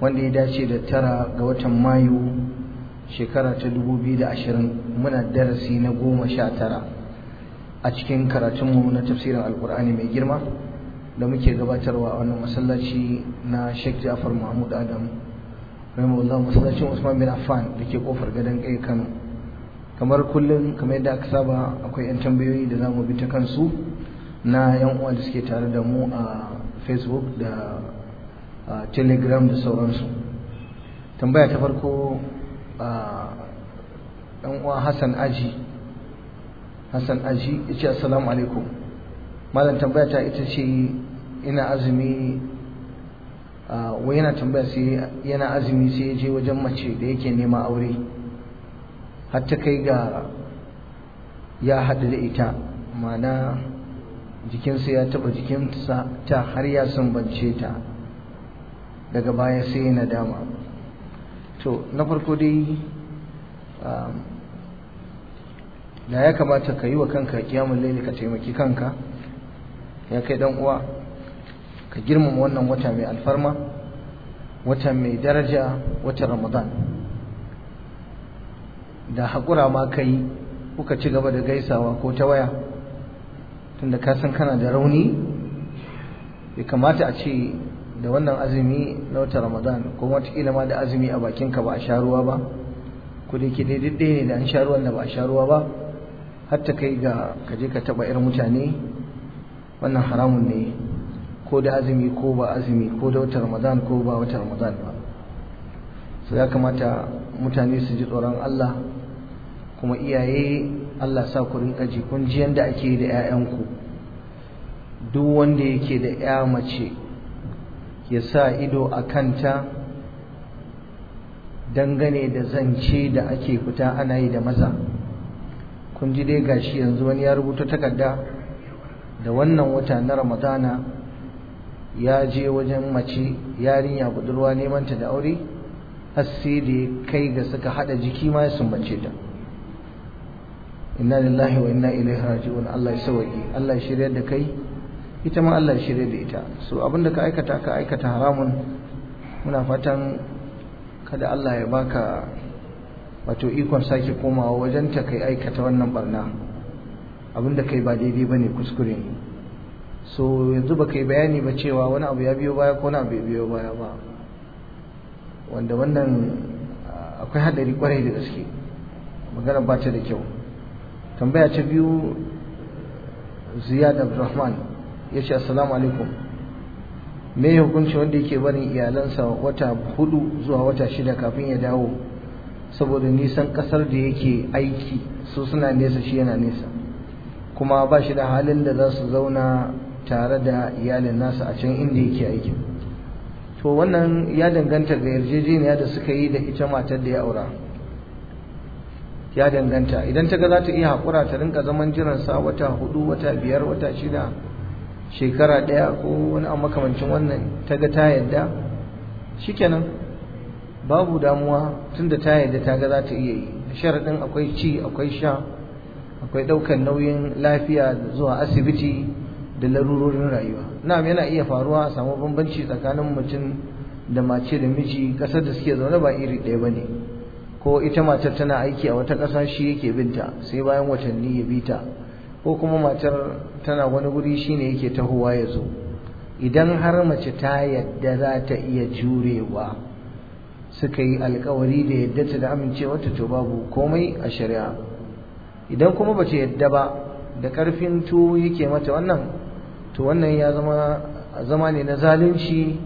wanda ya dace da tara ga watan mayu shekara ta dubu biyu da ashirin muna darasi na goma sha tara a cikin karatunmu na tafsirin alkur'ani mai girma da muke gabatarwa a wannan masallaci na sheikh jafar mahmud adam rahimahullah masallacin usman bin affan da ke ƙofar gadon kai kano. Kamar kullum kamar yadda aka saba akwai 'yan tambayoyi da za mu bi ta kansu na 'yan uwa da suke tare da mu a facebook da telegram da sauransu. Tambaya ta farko a ɗan uwa hassan aji. Hassan aji ya ce assalamu alaikum. Malam tambaya ta ita ce ina azumi wai yana tambaya sai yana azumi sai ya je wajen mace da yake nema aure har ta kai ga ya haɗu da ita. Mana jikinsa ya taɓa jikinsa ta har ya sumbance ta. Daga baya sai na dama. To na farko dai da ya kamata ka yi wa kanka kiyamun laili ka taimaki kanka ya kai dan uwa ka girmama wannan wata mai alfarma wata mai daraja wata ramadan. Da haƙura ma ka yi kuka ci gaba da gaisawa ko ta waya tunda ka san kana da rauni bai kamata a ce da wannan azumi na wata ramadan ko wataƙila ma da azumi a bakinka ba a sha ruwa ba ko da ke daidai ne da an sha da ba a sha ruwa ba har ta kai ga ka je ka taɓa irin mutane wannan haramun ne ko da azumi ko ba azumi ko da wata ramadan ko ba wata ramadan ba. So ya kamata mutane su ji tsoron Allah kuma iyaye Allah sa ku rinka ji kun ji yanda ake da 'ya'yanku duk wanda yake da 'ya mace ya sa ido a kanta dangane da zance da ake fita ana yi da maza. Kun ji dai gashi yanzu wani ya rubuta takarda da wannan wata na ramadana ya je wajen mace yarinya budurwa neman ta da aure har sai da kai ga suka hada jiki ma ya sumbace ta. Inna lillahi wa inna ilaihi raji'un. Allah ya sauƙi Allah ya shirya da kai. Ita ma Allah ya shirya da ita. So abin da ka aikata ka aikata haramun. Muna fatan kada Allah ya baka wato ikon sake komawa wajen ta kai aikata wannan barna. Abinda kai ba daidai ba ne kuskure ne. So yanzu ba kai bayani ba cewa wani abu ya biyo baya ko na bai biyo baya ba. Wanda wannan akwai hadari ƙwarai da gaske. Magana ba ta da kyau. Tambaya ta biyu ziyad abdurrahman. Ya ce assalamu alaikum. Me hukunci wanda yake barin iyalansa wata huɗu zuwa wata shida kafin ya dawo? Saboda nisan ƙasar da yake aiki su suna nesa shi yana nesa. Kuma ba shi da halin da za su zauna tare da iyalin nasa a can inda yake aiki. To wannan ya danganta ga yarjejeniya da suka yi da ita matar da ya aura. Ya danganta. Idan ta ga za ta iya haƙura ta rinka zaman jiransa wata huɗu wata biyar wata shida shekara ɗaya ko wani a makamancin wannan ta ga ta yadda shikenan. Babu damuwa tunda ta yadda ta ga za ta iya yi. Sharaɗin akwai ci akwai sha akwai ɗaukar nauyin lafiya zuwa asibiti da larurorin rayuwa. Na'am yana iya faruwa a samu bambanci tsakanin mutum da mace da miji. Ƙasar da suke zaune ba iri ɗaya ba ne. Ko ita matar tana aiki a wata ƙasa shi yake binta sai bayan watanni ya bi ta. Ko kuma matar tana wani guri shine yake tahowa ya zo. Idan har mace ta yadda za ta iya jurewa suka yi alkawari da yadda ta da amincewarta to babu komai a shari'a. Idan kuma ba ta yadda ba da ƙarfin to yake mata wannan to wannan ya zama zama ne na zalunci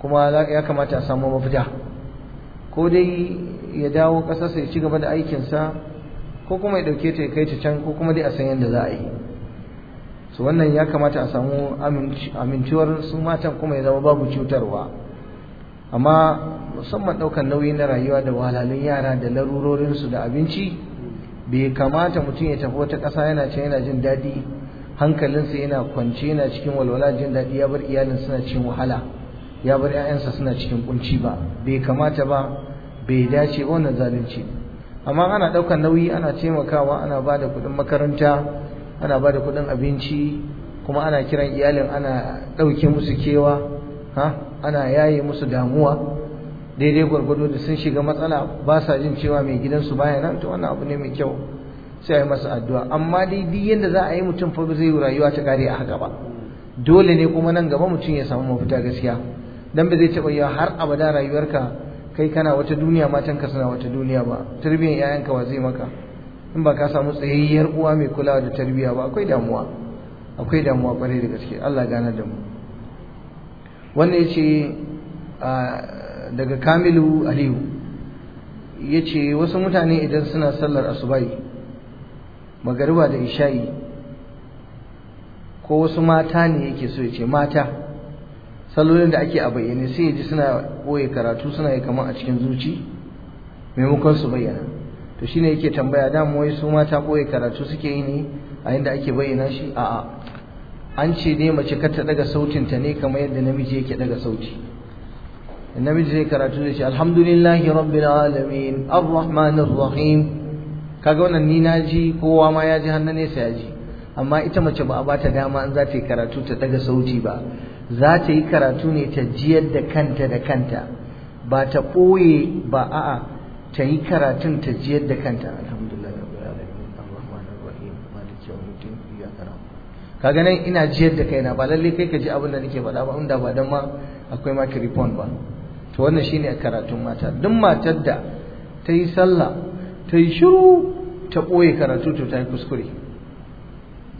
kuma ya kamata a samu mafita. Ko dai ya dawo ƙasarsa ya ci gaba da aikinsa ko kuma ya ɗauke ta ya kai ta can ko kuma dai a san yadda za a yi. So wannan ya kamata a samu amintuwar su matan kuma ya zama babu cutarwa. Amma musamman ɗaukar nauyi na rayuwa da wahalhalun yara da larurorinsu da abinci bai kamata mutum ya tafi wata ƙasa yana ce yana jin daɗi hankalinsa yana kwance yana cikin walwala jin daɗi ya bar iyalin suna cikin wahala ya bar 'ya'yansa suna cikin kunci ba. Bai kamata ba bai dace wannan zalunci. Amma ana ɗaukar nauyi ana taimakawa ana ba da kuɗin makaranta ana ba da kuɗin abinci kuma ana kiran iyalin ana ɗauke musu kewa ha? Ana yaye musu damuwa. Daidai gwargwado da sun shiga matsala ba sa jin cewa mai gidansu baya nan to wannan abu ne mai kyau sai a yi masa addu'a. Amma dai duk yadda za a yi mutum fa zai yi rayuwa ta kare a haka ba. Dole ne kuma nan gaba mutum ya samu mafita gaskiya. Dan ba zai taɓa yi har abada rayuwarka kai kana wata duniya matanka suna wata duniya ba. Tarbiyyar yayanka wa zai maka? In ba ka samu tsayayyar uwa mai kulawa da tarbiyya ba akwai damuwa. Akwai damuwa ƙwarai da gaske. Allah gane da mu. Wannan ya ce daga Kamilu Aliyu. Yace wasu mutane idan suna sallar asubai magariba da isha'i ko wasu mata ne yake so ya ce mata. Sallolin da ake a bayyane sai ji suna ɓoye karatu suna yi kamar a cikin zuci maimakon su bayyana. To shine yake tambaya da mu wai su mata ɓoye karatu suke yi ne a inda ake bayyana shi? A'a. An ce ne mace kar ta daga sautin ta ne kamar yadda namiji yake daga sauti. Namiji zai karatu da shi alhamdulillahi rabbil alamin arrahmanir rahim kaga wannan ni na ji kowa ma ya ji hannun nesa ya ji. Amma ita mace ba a bata dama an za ta yi karatu ta daga sauti ba. Za ta yi karatu ne ta jiyar da kanta da kanta. Ba ta ɓoye ba a'a ta yi karatun ta jiyar da kanta. Alhamdulillah na'budu. Kaga nan ina jiyar da kaina ba lalle kai ka ji abin da nake faɗa ba inda ba dan ma akwai microphone ba. To wannan shine a karatun mata. Duk matar da ta yi sallah ta yi shiru ta ɓoye karatu to ta yi kuskure.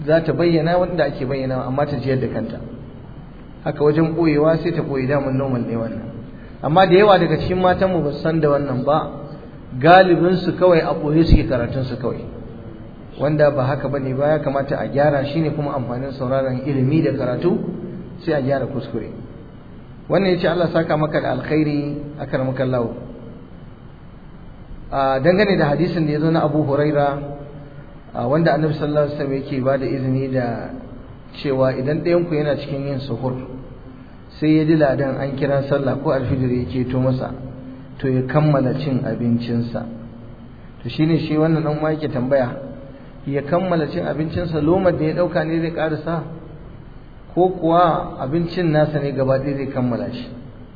Za ta bayyana wanda ake bayyana amma ta jiyar da kanta. Haka wajen ɓoyewa sai ta ɓoye damun normal ne wannan. Amma da yawa daga cikin matanmu ba su san da wannan ba galibinsu kawai a ɓoye suke karatunsu kawai. Wanda ba haka ba ne ba ya kamata a gyara shine kuma amfanin sauraron ilimi da karatu sai a gyara kuskure. Wannan ya ce Allah saka maka da alkhairi akramaka Allah a dangane da hadisin da ya zo na Abu Huraira wanda Annabi sallallahu alaihi wasallam yake ba da izini da cewa idan ɗayan ku yana cikin yin suhur sai ya ji ladan an kira sallah ko alfijir yake to masa to ya kammala cin abincinsa. To shine shi wannan dan ma yake tambaya ya kammala cin abincinsa lomar da ya ɗauka ne zai ƙarisa ko kuwa abincin nasa ne gaba ɗaya zai kammala shi?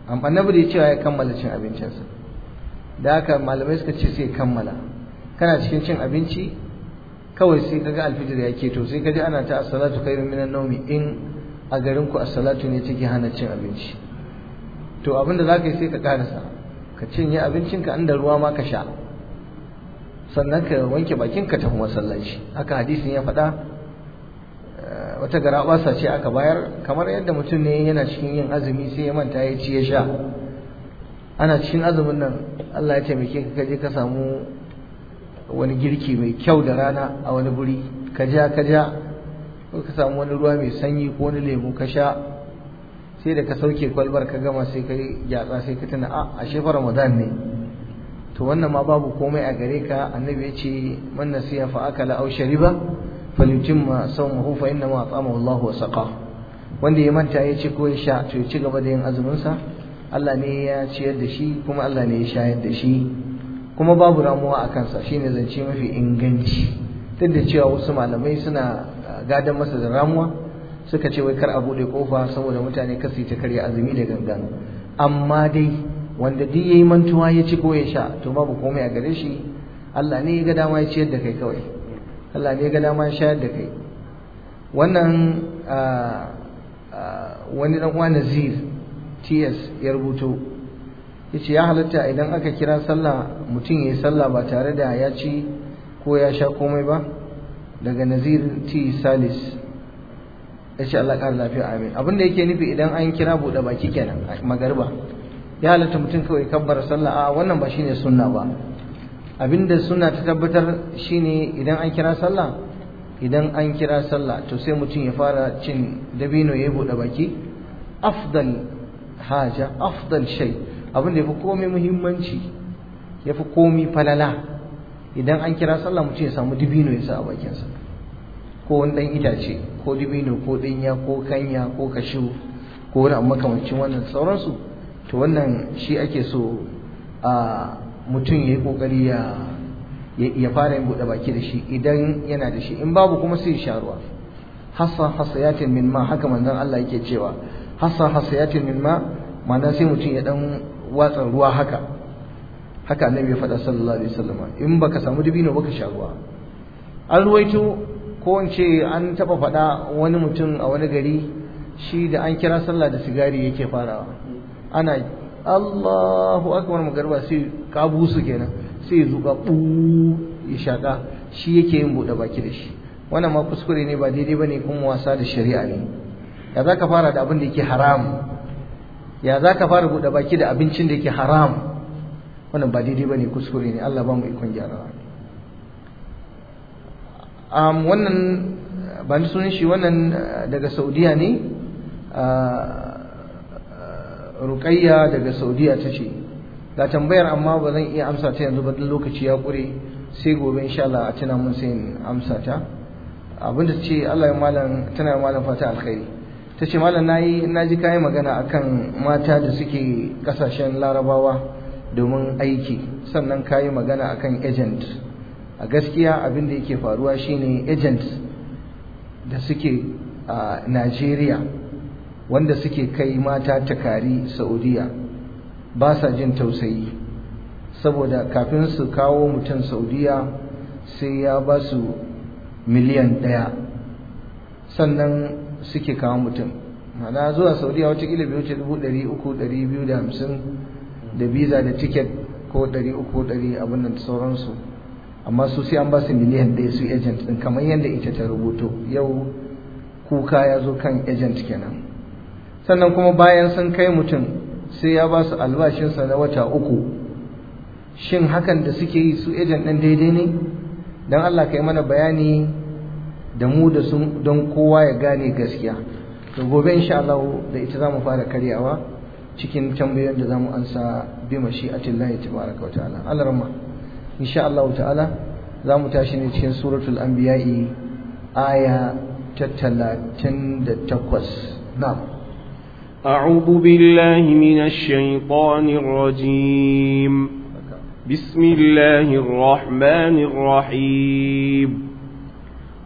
Annabi da ya cewa ya kammala cin abincinsa. Da haka malamai suka ce sai kammala. Kana cikin cin abinci? Kawai sai kaga alfijir ya keto sai kaji ana ta as-salatu khairun minan nawmi in a garin ku as-salatu ne take hana cin abinci. To abin da zaka yi sai ka karasa. Ka cinye abincinka inda ruwa ma ka sha. Sannan ka wanke bakin ka tafi masallaci. Haka hadisin ya faɗa. Wata gara basa ce aka bayar. Kamar yadda mutum ne yana cikin yin azumi sai ya manta ya ci ya sha. Ana cikin azumin nan Allah ya taimake ka kaje ka samu wani girki mai kyau da rana a wani guri. Ka ja ka ja. Ko ka samu wani ruwa mai sanyi ko wani lemu ka sha sai da ka sauke kwalbar ka gama sai ka gyatsa sai ka tuna a ashe fa Ramadan ne. To wannan ma babu komai a gare ka. Annabi ya ce man nasiya fa akala aw shariba falyutimma sawmahu fa inna ma at'amahu Allahu wa saqa. Wanda ya manta ya ci ko ya sha to ya ci gaba da yin azumin sa. Allah ne ya ciyar da shi kuma Allah ne ya shayar da shi. Kuma babu ramuwa a kansa. Shine zance mafi inganci. Duk da cewa wasu malamai suna gadan masa da ramuwa suka ce wai kar a buɗe ƙofa saboda mutane kasu ta karya azumi da gangan. Amma dai wanda duk yayi mantuwa ya ci ko ya sha to babu komai a gare shi. Allah ne ya ga dama ya ciyar da kai kawai. Allah ne ya ga dama ya shayar da kai. Wannan wani dan uwa Nazir TS ya rubuto. Yace ya halatta idan aka kira sallah mutum yayi sallah ba tare da ya ci ko ya sha komai ba? Daga Nazir T. Salis. Yace Allah ƙara lafiya amin. Abin da yake nufi idan an kira buɗe baki kenan magariba. Ya halatta mutum kawai kabbar sallah a wannan ba shine sunna ba. Abinda sunna ta tabbatar shine idan an kira sallah idan an kira sallah to sai mutum ya fara cin dabino ya buɗe baki. Afdal haja afdal shay. Abin da ya fi komai muhimmanci ya fi komai falala. Idan an kira sallah mutum ya samu dibino ya sa a bakinsa. Ko wani ɗan itace ko dibino ko ɗinya ko kanya ko kashu ko wani amma makamancin wannan sauransu. To wannan shi ake so a mutum ya yi ƙoƙari ya ya fara yin buɗe baki da shi idan yana da shi. In babu kuma sai sha ruwa. Hassa hasayatin min ma haka manzon Allah yake cewa. Hassa hasayatin min ma ma'ana sai mutum ya dan watsa ruwa haka. Haka annabi ya faɗa sallallahu alaihi wasallam in baka samu dibino baka sha ruwa. An ruwaito ko in ce an taɓa faɗa wani mutum a wani gari shi da an kira sallah da sigari yake farawa. Ana Allahu akbar magarba sai kabusu kenan sai zuba bu ya shaka shi yake yin buɗe baki da shi. Wannan ma kuskure ne ba daidai ba ne kuma wasa da shari'a ne. Ya zaka fara da abin da yake haram? Ya zaka fara buɗe baki da abincin da yake haram? Wannan ba daidai ba ne kuskure ne. Allah ba mu ikon gyarawa um, wannan ba ni sunan shi wannan daga Saudiya ne. Ruqayya daga Saudiya ta ce ga tambayar amma ba zan iya amsa ta yanzu ba dan lokaci ya kure sai gobe insha Allah a tuna mun sai amsa ta. Abinda ce Allah ya malam tana malam fata alkhairi. Tace malam na yi na ji kai magana akan mata da suke ƙasashen Larabawa domin aiki. Sannan kai magana akan agent. A gaskiya abin da yake faruwa shine agent da suke a Najeriya wanda suke kai mata takari Saudiya ba sa jin tausayi. Saboda kafin su kawo mutum saudiya sai ya ba su miliyan ɗaya. Sannan suke kawo mutum. Mana zuwa saudiya wataƙila bai wuce dubu ɗari da da visa da tiket ko ɗari uku ɗari abin da sauransu. Amma su sai an ba su miliyan ɗaya su agent ɗin kamar yadda ita ta rubuto. Yau kuka ya zo kan agent kenan. Sannan kuma bayan sun kai mutum sai ya ba su albashinsa na wata uku. Shin hakan da suke yi su ejan ɗin daidai ne? Don Allah ka yi mana bayani da mu da sun don kowa ya gane gaskiya. To gobe insha Allah da ita za mu fara karyawa. Cikin tambayoyin da zamu ansa bi mashi'atillahi tabaraka wa ta'ala Allah rahma insha Allah ta'ala zamu tashi ne cikin suratul anbiya'i aya ta 38 na'am أعوذ بالله من الشيطان الرجيم بسم الله الرحمن الرحيم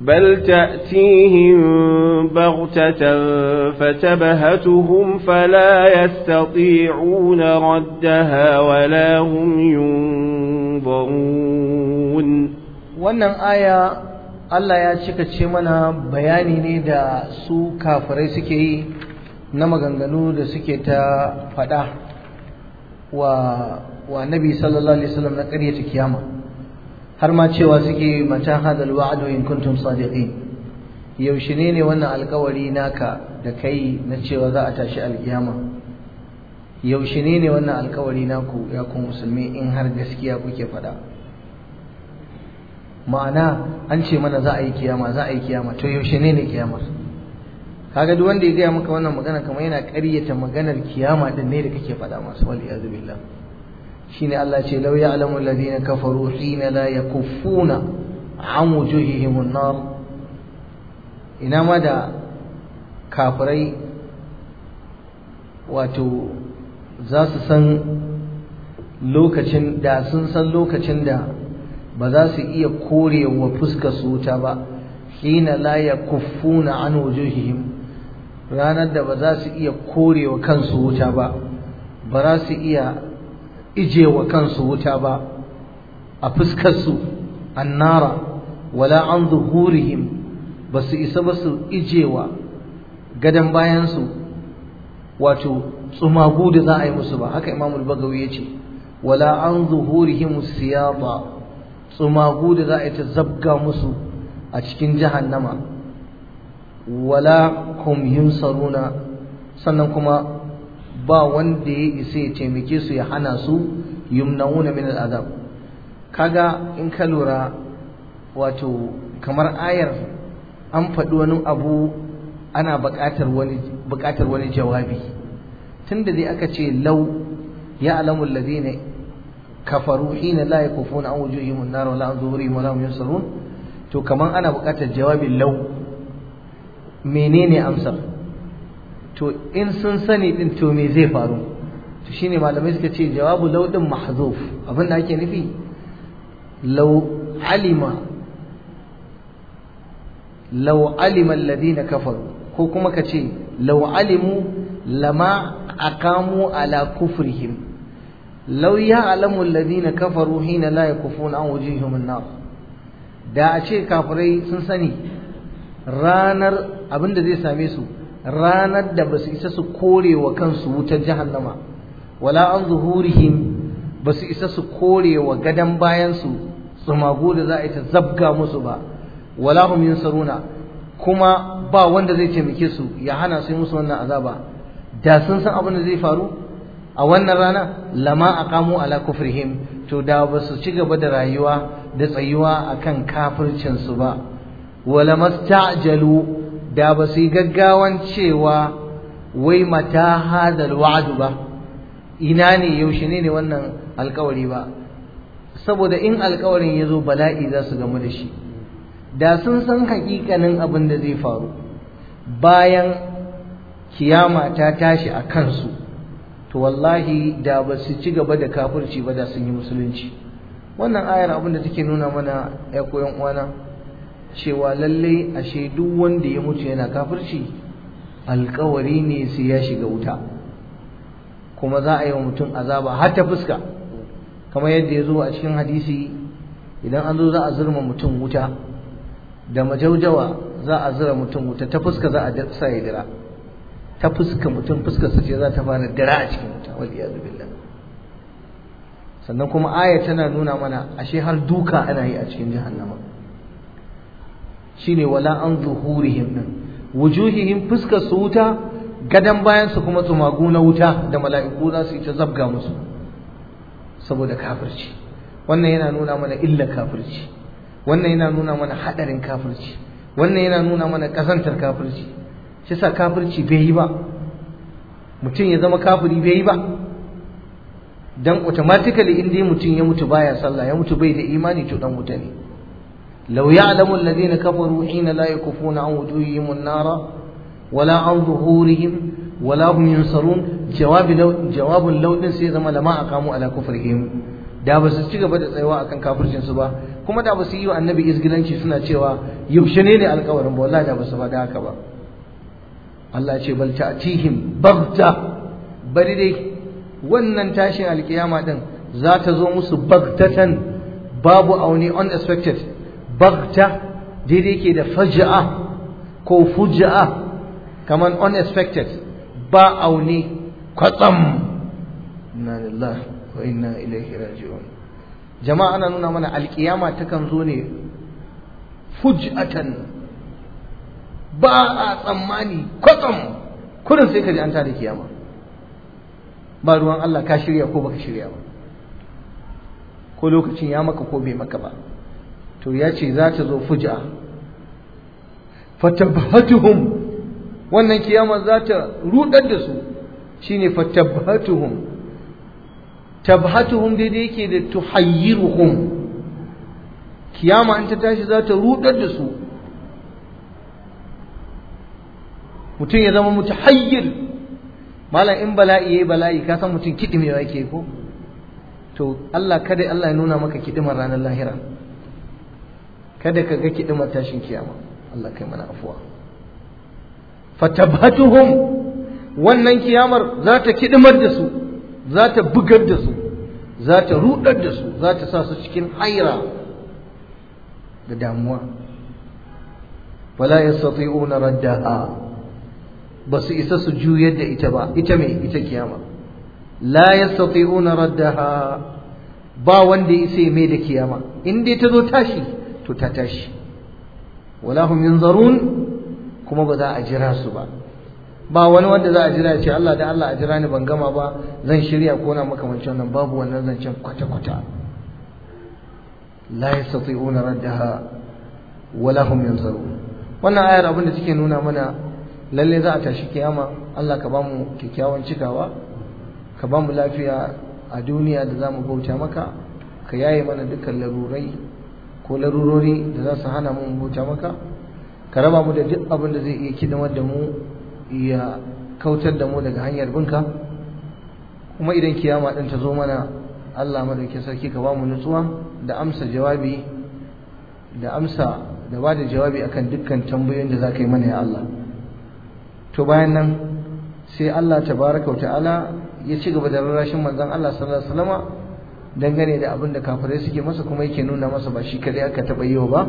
بل تأتيهم بغتة فتبهتهم فلا يستطيعون ردها ولا هم ينظرون wannan aya Allah ya cika ce mana bayani ne da su kafirai suke yi na maganganu da suke ta faɗa wa wa nabi sallallahu alaihi wasallam na ƙaryata kiyama Har ma cewa suke mata hadal wa'du in kuntum sadiqin. Yaushe ne ne wannan alƙawari naka da kai na cewa za a tashi alkiyama? Yaushe ne ne wannan alƙawari naku ya ku musulmi in har gaskiya kuke faɗa? Ma'ana an ce mana za a yi kiyama za a yi kiyama to yaushe ne ne kiyamar? Kaga duk wanda ya gaya maka wannan magana kamar yana ƙaryata maganar kiyama din ne da kake faɗa masu wal billah. Shine Allah ce law ya'lamu alladhina kafaru hina la yakuffuna an wujuhihim an-nar. Ina ma da kafirai wato za su san lokacin da sun san lokacin da ba za su iya korewa fuskar su wuta ba hina la yakuffuna an wujuhihim ranar da ba za su iya korewa kansu wuta ba ba za su iya ijewa kansu wuta ba a fuskarsu annara wala an zuhurihim ba su isa ba su ijewa gadon bayansu wato tsumagu da za a yi musu ba haka imamul bagawi ya ce wala an zuhurihim siyata tsumagu da za a ta zabga musu a cikin jahannama wala hum yunsaruna sannan kuma ba wanda ya isa ya taimake su ya hana su yumnauna min al'azab kaga in ka lura wato kamar ayar an faɗi wani abu ana buƙatar wani buƙatar wani jawabi. Tunda dai aka ce law ya'lamu alladhina kafaru hina la yakufuna an wujuhihim an-nar wa la an zuhurihim wa la hum to kaman ana buƙatar jawabin law. Menene amsar? To in sun sani din to me zai faru? To shine malamai suka ce jawabu law din mahzuf. Abin da ake nufi law alima law alima alladhina kafaru. Ko kuma ka ce law alimu lama aqamu ala kufrihim. Law ya'lamu alladhina kafaru hina la yakufuna an wujuhihim an-nar. Da a ce kafirai sun sani ranar abin da zai same su ranar da ba su isa su kore wa kansu wutar jahannama wala an zuhurihim ba su isa su kore wa gadon bayansu tsumago da za a yi ta zabga musu ba wala hum yunsaruna kuma ba wanda zai taimake su ya hana su musu wannan azaba. Da sun san abin da zai faru a wannan rana lama aqamu ala kufrihim to da ba su ci gaba da rayuwa da tsayuwa akan kafircin su ba. Wala masta'jalu da ba su yi gaggawan cewa wai mata hadal wa'du ba. Ina ne yaushe ne ne wannan alkawari ba. Saboda in alkawarin ya zo bala'i za su gamu da shi. Da sun san hakikanin abin da zai faru bayan kiyama ta tashi a kansu to wallahi da ba su ci gaba da kafirci ba da sun yi musulunci. Wannan ayar abin da take nuna mana ya koyan uwana cewa lallai ashe duk wanda ya mutu yana kafirci alkawari ne sai ya shiga wuta. Kuma za a yi wa mutum azaba har ta fuska. Kamar yadda ya zo a cikin hadisi idan an zo za a zurma mutum wuta da majaujawa za a zura mutum wuta ta fuska za a sa ya dira. Ta fuska mutum fuskarsa ce za ta fara dira a cikin wuta wal iyadu billah. Sannan kuma aya tana nuna mana ashe har duka ana yi a cikin jahannama. Shine wala an zuhurihim din. Wujuhihim fuskar su wuta gadan bayan su kuma tsumagu na wuta da mala'iku za su yi ta zabga musu saboda kafirci. Wannan yana nuna mana illa kafirci. Wannan yana nuna mana hadarin kafirci. Wannan yana nuna mana kasantar kafirci. Shi sa kafirci bai yi ba. Mutum ya zama kafiri bai yi ba. Dan automatically in dai mutum ya mutu baya sallah ya mutu bai da imani to dan wuta ne. Law ya'lamu alladhina kafaru hina la yakufuna an wujuhihim an-nara wala an zuhurihim wala hum yunsarun jawabi jawabun law din sai zama lama aqamu ala kufrihim da ba su ci gaba da tsayawa akan kafircin su ba kuma da ba su yi wa annabi izgilanci suna cewa yaushe ne ne alƙawarin ba wallahi da ba su haka ba bal ta'tihim bagta bari dai wannan tashin alkiyama din za ta zo musu bagtatan babu auni unexpected. Bagta daidai ke da faj'a ko fuj'a kaman unexpected ba auni kwatsam. Inna lillahi wa inna ilaihi raji'un. Jama'a ana nuna mana alkiyama takan zo ne fuj'atan. Ba a tsammani kwatsam. Kurin sai ka ji an tada kiyama. Ba ruwan Allah ka shirya ko baka shirya ba. Ko lokacin ya maka ko bai maka ba. To ya ce za ta zo fuja. Fatabhatuhum wannan kiyama za ta rudar da su shine fatabhatuhum tabhatuhum daidai yake da tuhayyiruhum kiyama in ta tashi za ta rudar da su. Mutum ya zama mutahayyir. Malam in bala'i yayi bala'i ka san mutum kidimewa yake ko? To Allah kada Allah ya nuna maka kidimar ranar lahira. Kada ka ga kidimar tashin kiyama. Allah kai mana afuwa. Fatabhatuhum wannan kiyamar za ta kidimar da su za ta bugar da su za ta rudar da su za ta sa su cikin haira da damuwa. Wala yastati'una raddaha ba su isa su juyar da ita ba ita mai ita kiyama. La yastati'una raddaha ba wanda ya sai mai da kiyama. In dai ta zo tashi to ta tashi. Wala hum yunzarun kuma ba za a jira su ba. Ba wani wanda za a jira ce Allah da Allah a jira ni ban gama ba zan shirya ko na makamancin wannan babu wannan zancen kwata kwata la yastati'una raddaha wala hum yunzarun. Wannan ayar abin da take nuna mana lalle za a tashi kiyama Allah ka ba mu kyakkyawan cikawa ka ba mu lafiya a duniya da za mu bauta maka ka yaye mana dukkan larurai ko larurori da za su hana mu bauta maka ka raba mu da duk abin da zai iya kidamar da mu ya kautar da mu daga hanyar binka. Kuma idan kiyama din ta zo mana Allah madaukakin sarki ka ba mu nutsuwa da amsa jawabi da amsa da ba da jawabi akan dukkan tambayoyin da za ka yi mana ya Allah. To bayan nan sai Allah tabaraka wa ta'ala ya ci gaba da rarrashin manzon Allah sallallahu alaihi wasallama dangane da abin da kafirai suke masa kuma yake nuna masa ba shi kadai aka taba yi ba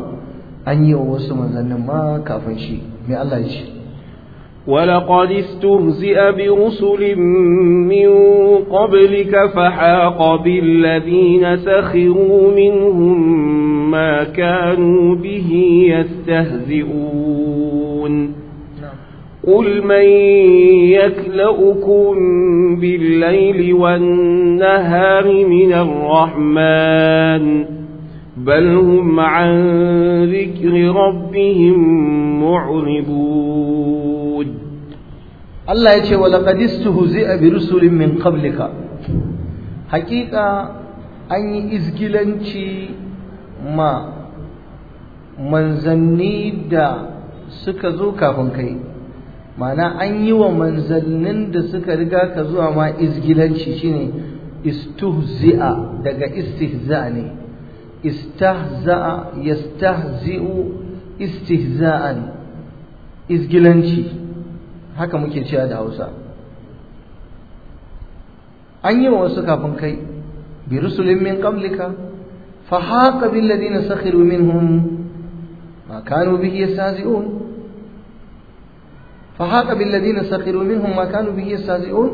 an yi wa wasu manzannin ma kafin shi mai Allah ya ce ولقد استهزئ برسل من قبلك فحاق بالذين سخروا منهم ما كانوا به يستهزئون قل من يكلؤكم بالليل والنهار من الرحمن بل هم عن ذكر ربهم معرضون الله يقول ولقد استهزئ برسل من قبلك. حقيقة أن إزجلنشي ما suka zo kafin kai ma'ana an yi wa manzannin da suka riga ka zuwa ma izgilanci shine istuhzi'a daga istihza ne. Istahza'a yastahzi'u istihza'an izgilanci. Haka muke cewa da Hausa. An yi wa wasu kafin kai bi rusulin min qablika fa haqa bil ladina sakhiru minhum ma kanu bihi yastahzi'un. Fa haqa bil ladina sakhiru minhum ma kanu bihi yastahzi'un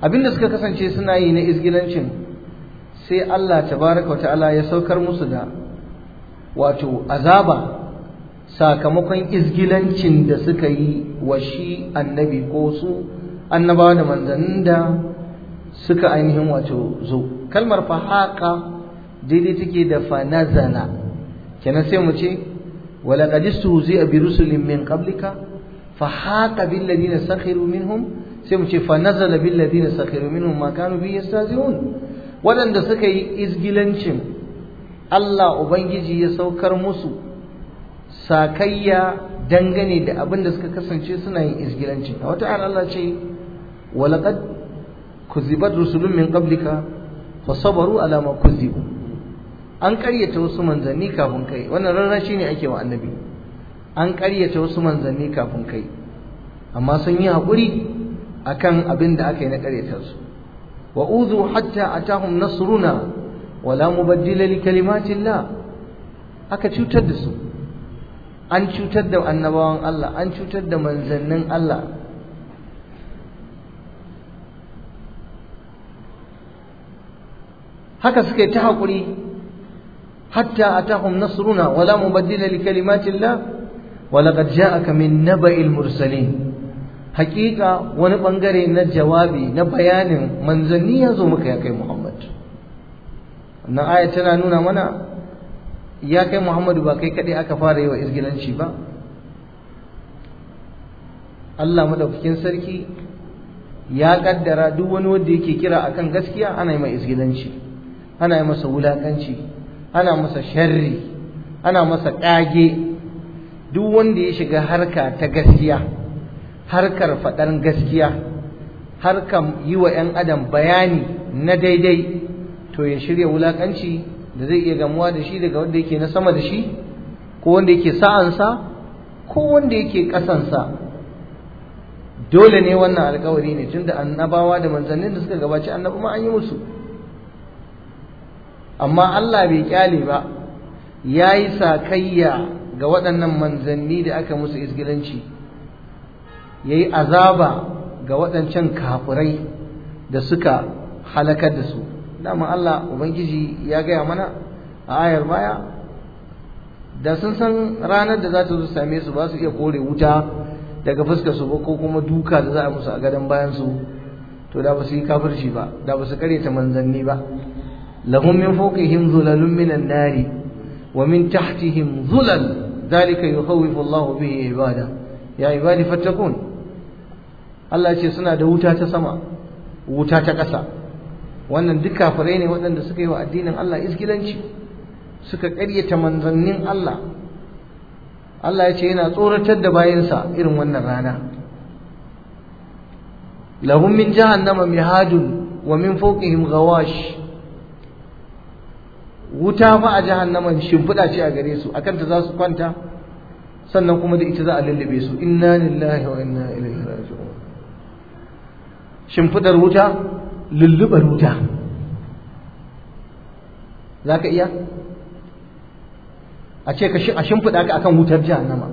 abin da suka kasance suna yi na izgilancin sai Allah tabaraka wata'ala ya saukar musu da wato azaba sakamakon izgilancin da suka yi wa shi annabi ko su annabawa da manzannin da suka ainihin wato zo kalmar fahaqa daidai take da fanazana kenan sai mu ce wala qad istuhzi'a bi rusulin min qablika fahaqa bil ladina sakhiru minhum sai mu ce fanazala bil ladina sakhiru minhum ma kanu bi suka yi izgilancin Allah Ubangiji ya saukar musu sakayya dangane da abin da suka kasance suna yin izgilancin a wata ayar Allah ce walaqad kuzibat rusulun min qablika fa sabaru ala ma kuzibu an ƙaryata wasu manzanni kafin kai wannan rarrashi ne ake wa annabi an ƙaryata wasu manzanni kafin kai. Amma sun yi haƙuri akan abin da aka yi na ƙaryata su. Wa uzu hatta atahum nasruna wala mubaddila li kalimatillah. Aka cutar da su. An cutar da annabawan Allah an cutar da manzannin Allah. Haka suka yi ta haƙuri. Hatta atahum nasruna wala mubaddila li kalimatillah. Laqad ja'aka min naba'il mursalin. Hakika wani ɓangare na jawabi na bayanin manzanni ya zo maka Muhammad. Wannan aya tana nuna mana ya kai Muhammadu ba kai kadai aka fara yi wa izgilanci ba. Allah madaukakin sarki ya kaddara duk wani wanda yake kira akan gaskiya ana yi mai izgilanci ana yi masa wulakanci ana masa sharri ana masa ƙage. Duk wanda ya shiga harka ta gaskiya harkar faɗar gaskiya harkar yi wa 'yan adam bayani na daidai to ya shirya wulakanci da zai iya gamuwa da shi daga wanda yake na sama da shi ko wanda yake sa'ansa ko wanda yake ƙasansa. Dole ne wannan alkawari ne tunda annabawa da manzannin da suka gabaci annabi ma an yi musu. Amma Allah bai ƙyale ba ya yi sakayya ga waɗannan manzanni da aka musu isgilanci ya yi azaba ga waɗancan kafirai da suka halakar da su. Dama Allah ubangiji ya gaya mana a ayar baya da sun san ranar da za ta zo same su ba su iya kore wuta daga fuskar su ko kuma duka da za a musu a gadon bayan su to da ba su yi kafirci ba da ba su karyata manzanni ba. Lahum min fawqihim zulalun minan nari wa min tahtihim zulal. ذلك يخوف الله به عباده يا عبادي فاتقون Allah ce suna da wuta ta sama wuta ta ƙasa wannan duk kafirai ne waɗanda suka yi wa addinin Allah isgilanci suka ƙaryata manzannin Allah Allah ya ce yana tsoratar da bayansa irin wannan rana lahum min jahannama mihadun wa min fawqihim ghawash wuta fa a jahannaman shimfiɗa ce a gare su akan ta za su kwanta sannan kuma da ita za a lullube su. Inna lillahi wa inna ilaihi raji'un. Shimfiɗar wuta lullubar wuta. Za ka iya? A ce ka a shimfiɗa ka akan wutar jahannama.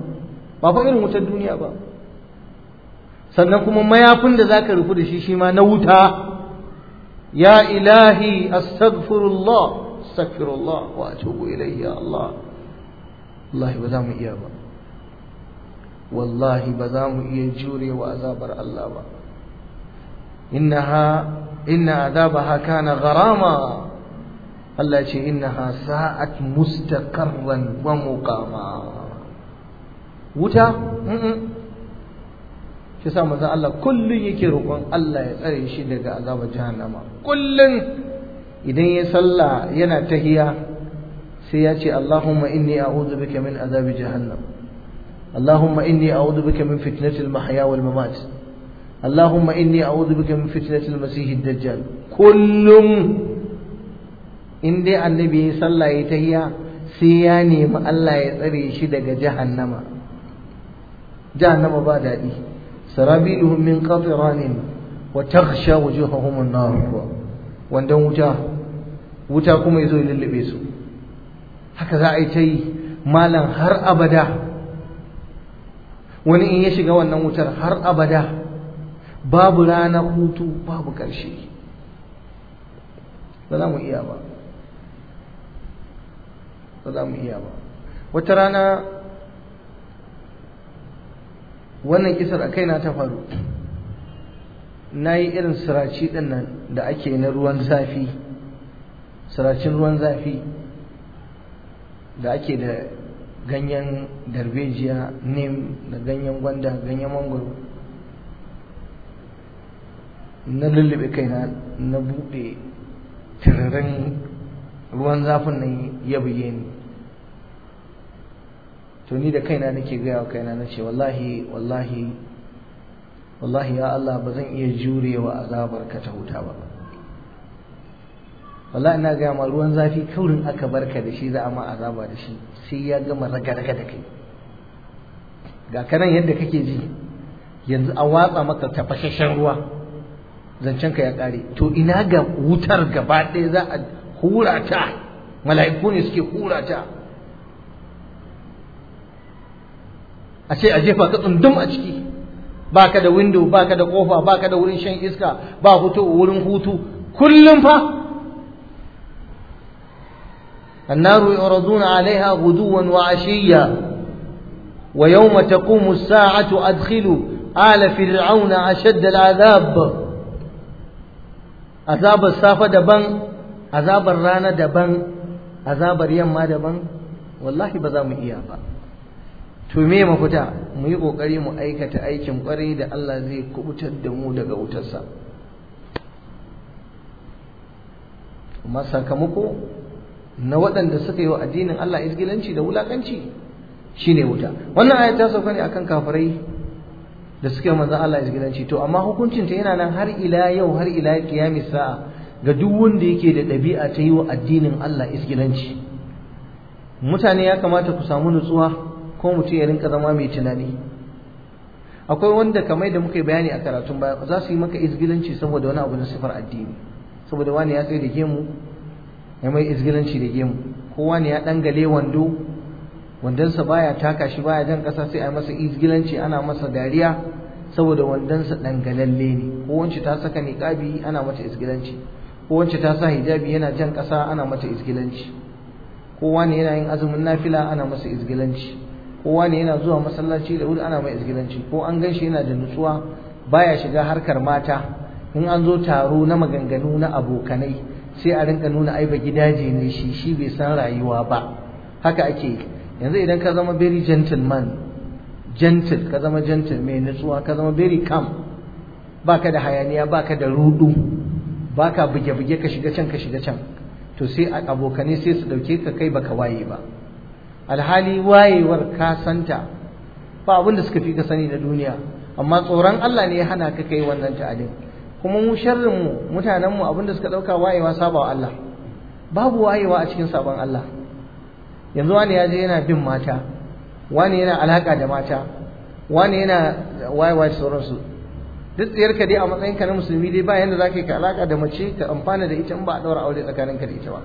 Ba fa irin wutar duniya ba. Sannan kuma mayafin da za ka rufu da shi shi ma na wuta. Ya ilahi astaghfirullah. astaghfirullah wa atubu ilayhi ya Allah. Wallahi ba za mu iya ba. Wallahi ba za mu iya jurewa azabar Allah ba. Innaha inna azabaha kana gharama. Allah ce innaha sa'at mustaqarran wa muqama. Wuta? Shi sa manzon Allah kullun yake roƙon Allah ya tsare shi daga azabar jahannama. Kullun idan ya sallah yana tahiya sai ya ce Allahumma inni a'udhu bika min azabi jahannam. Allahumma inni a'udhu bika min fitnati al-mahya wal mamat. Allahumma inni a'udhu bika min fitnati al-masih ad-dajjal kullum in dai annabi ya sallah ya tahiya sai ya nemi Allah ya tsare shi daga jahannama. Jahannama ba daɗi. Sarabiluhum min qatiranin wa taghsha wujuhahum an-nar. Wandan wuta wuta kuma ya zo ya lullube su. Haka za a yi ta yi malam har abada. Wani in ya shiga wannan wutar har abada babu rana hutu babu ƙarshe. Ba za mu iya ba. Ba za mu iya ba. Wata rana wannan kisar a kaina ta faru. Na yi irin siraci ɗin nan da ake na ruwan zafi. Siracin ruwan zafi da ake da ganyen darbejiya nim da ganyen gwanda ganyen mangoro na lullube kaina na buɗe tiririn ruwan zafin nan ya buge ni. To ni da kaina nake gaya wa kaina na ce wallahi wallahi wallahi ya Allah ba zan iya jurewa azabar ka ta huta ba. Wallahi ina gaya ma ruwan zafi kaurin aka barka da shi za a ma azaba da shi sai ya gama raga-raga da kai. Ga kanan yadda kake ji yanzu a watsa maka tafashashen ruwa zancen ka ya kare to ina ga wutar gaba ɗaya za a hura ta mala'iku ne suke hura ta. A ce a jefa ka tsundum a ciki baka da window baka da ƙofa baka da wurin shan iska ba hutu wurin hutu. Kullum fa النار يعرضون عليها غدوا وعشيا. ويوم تقوم الساعة أدخلوا آل فرعون أشد العذاب. عذاب السافة دبن عذاب الرانا دبن عذاب اليما دبن. والله iya ba to me mafita mu yi kokari mu aikata aikin kwarai da Allah zai kubutar da mu na waɗanda suka yi wa addinin Allah izgilanci da wulakanci shine wuta. Wannan aya ta sauka ne akan kafirai da suka yi manzon Allah izgilanci. To amma hukuncin ta yana nan har ila yau har ila kiyamis sa'a ga duk wanda yake da ɗabi'a ta yi wa addinin Allah izgilanci. Mutane ya kamata ku samu nutsuwa ko mutum ya rinka zama mai tunani. Akwai wanda kamar da muka yi bayani a karatun baya za su yi maka izgilanci saboda wani abu na sifar addini. Saboda wani ya tsaye da gemu ya mai izgilanci da gemu. Ko wani ya dangale wando wandonsa baya taka shi baya jan kasa sai a masa izgilanci ana masa dariya saboda wandonsa dangalalle ne. Ko wance ta saka niqabi ana mata izgilanci. Ko wacce ta sa hijabi yana jan ƙasa ana mata izgilanci. Kowa ne yana yin azumin nafila ana masa izgilanci. Kowa ne yana zuwa masallaci da wuri ana mai izgilanci. Ko an gan shi yana da nutsuwa baya shiga harkar mata. In an zo taro na maganganu na abokanai sai a rinka nuna ai ba gidaje ne shi shi bai san rayuwa ba. Haka ake yanzu idan ka zama very gentleman gentle ka zama gentle mai nutsuwa ka zama very calm baka da hayaniya baka da rudu baka buge-buge ka shiga can ka shiga can. To sai abokanai sai su ɗauke ka kai baka waye ba. Alhali wayewar ka santa ba abin da suka fi ka sani na duniya. Amma tsoron Allah ne ya hana ka kai wannan ta'adin. Kuma mu sharrin mu mutanen mu abin da suka ɗauka wayewa saba wa Allah. Babu wayewa a cikin sabon Allah. Yanzu wani ya je yana bin mata wani yana alaka da mata wani yana wayewa da sauransu. Duk tsayarka dai a matsayinka na musulmi dai ba yanda za ka yi ka alaka da mace ka amfana da ita in ba a ɗaura aure tsakaninka da ita ba.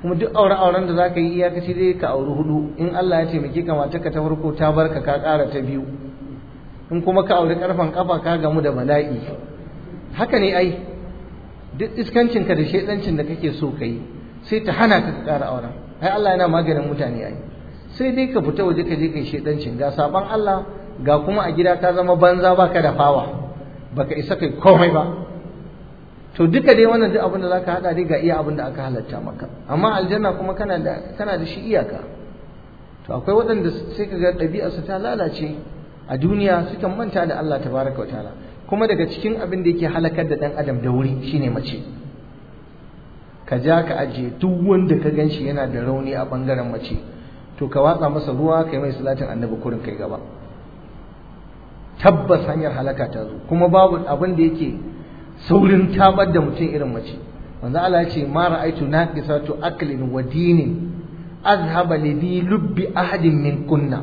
Kuma duk aure auren da za ka yi iyakaci dai ka auri huɗu in Allah ya taimake ka mata ka ta farko ta barka ka ƙara ta biyu. In kuma ka auri ƙarfan ƙafa ka gamu da bala'i. Haka ne ai duk iskancinka da shaidancin da kake so ka yi sai ta hana ka ƙara auren. Ai Allah yana maganin mutane ai. Sai dai ka fita waje ka je ka yi shaidancin ga saban Allah ga kuma a gida ka zama banza baka da fawa baka isa kai komai ba. To duka dai wannan duk abin da zaka hada dai ga iya abin da aka halatta maka. Amma aljanna kuma kana da kana da shi iyaka. To akwai waɗanda sai kaga ɗabi'ar su ta lalace a duniya sukan manta da Allah tabaraka wa ta'ala. Kuma daga cikin abin da yake halakar da dan adam da wuri shine mace. Ka ja ka ajiye duk wanda ka gan shi yana da rauni a ɓangaren mace to ka watsa masa ruwa kai mai salatin annabi kurin kai gaba. Tabbas hanyar halaka ta zo kuma babu abin da yake saurin tabar da mutum irin mace. Wanda Allah ya ce ma ra'aitu naqisatu aklin wa dinin azhaba li lubbi ahadin min kunna.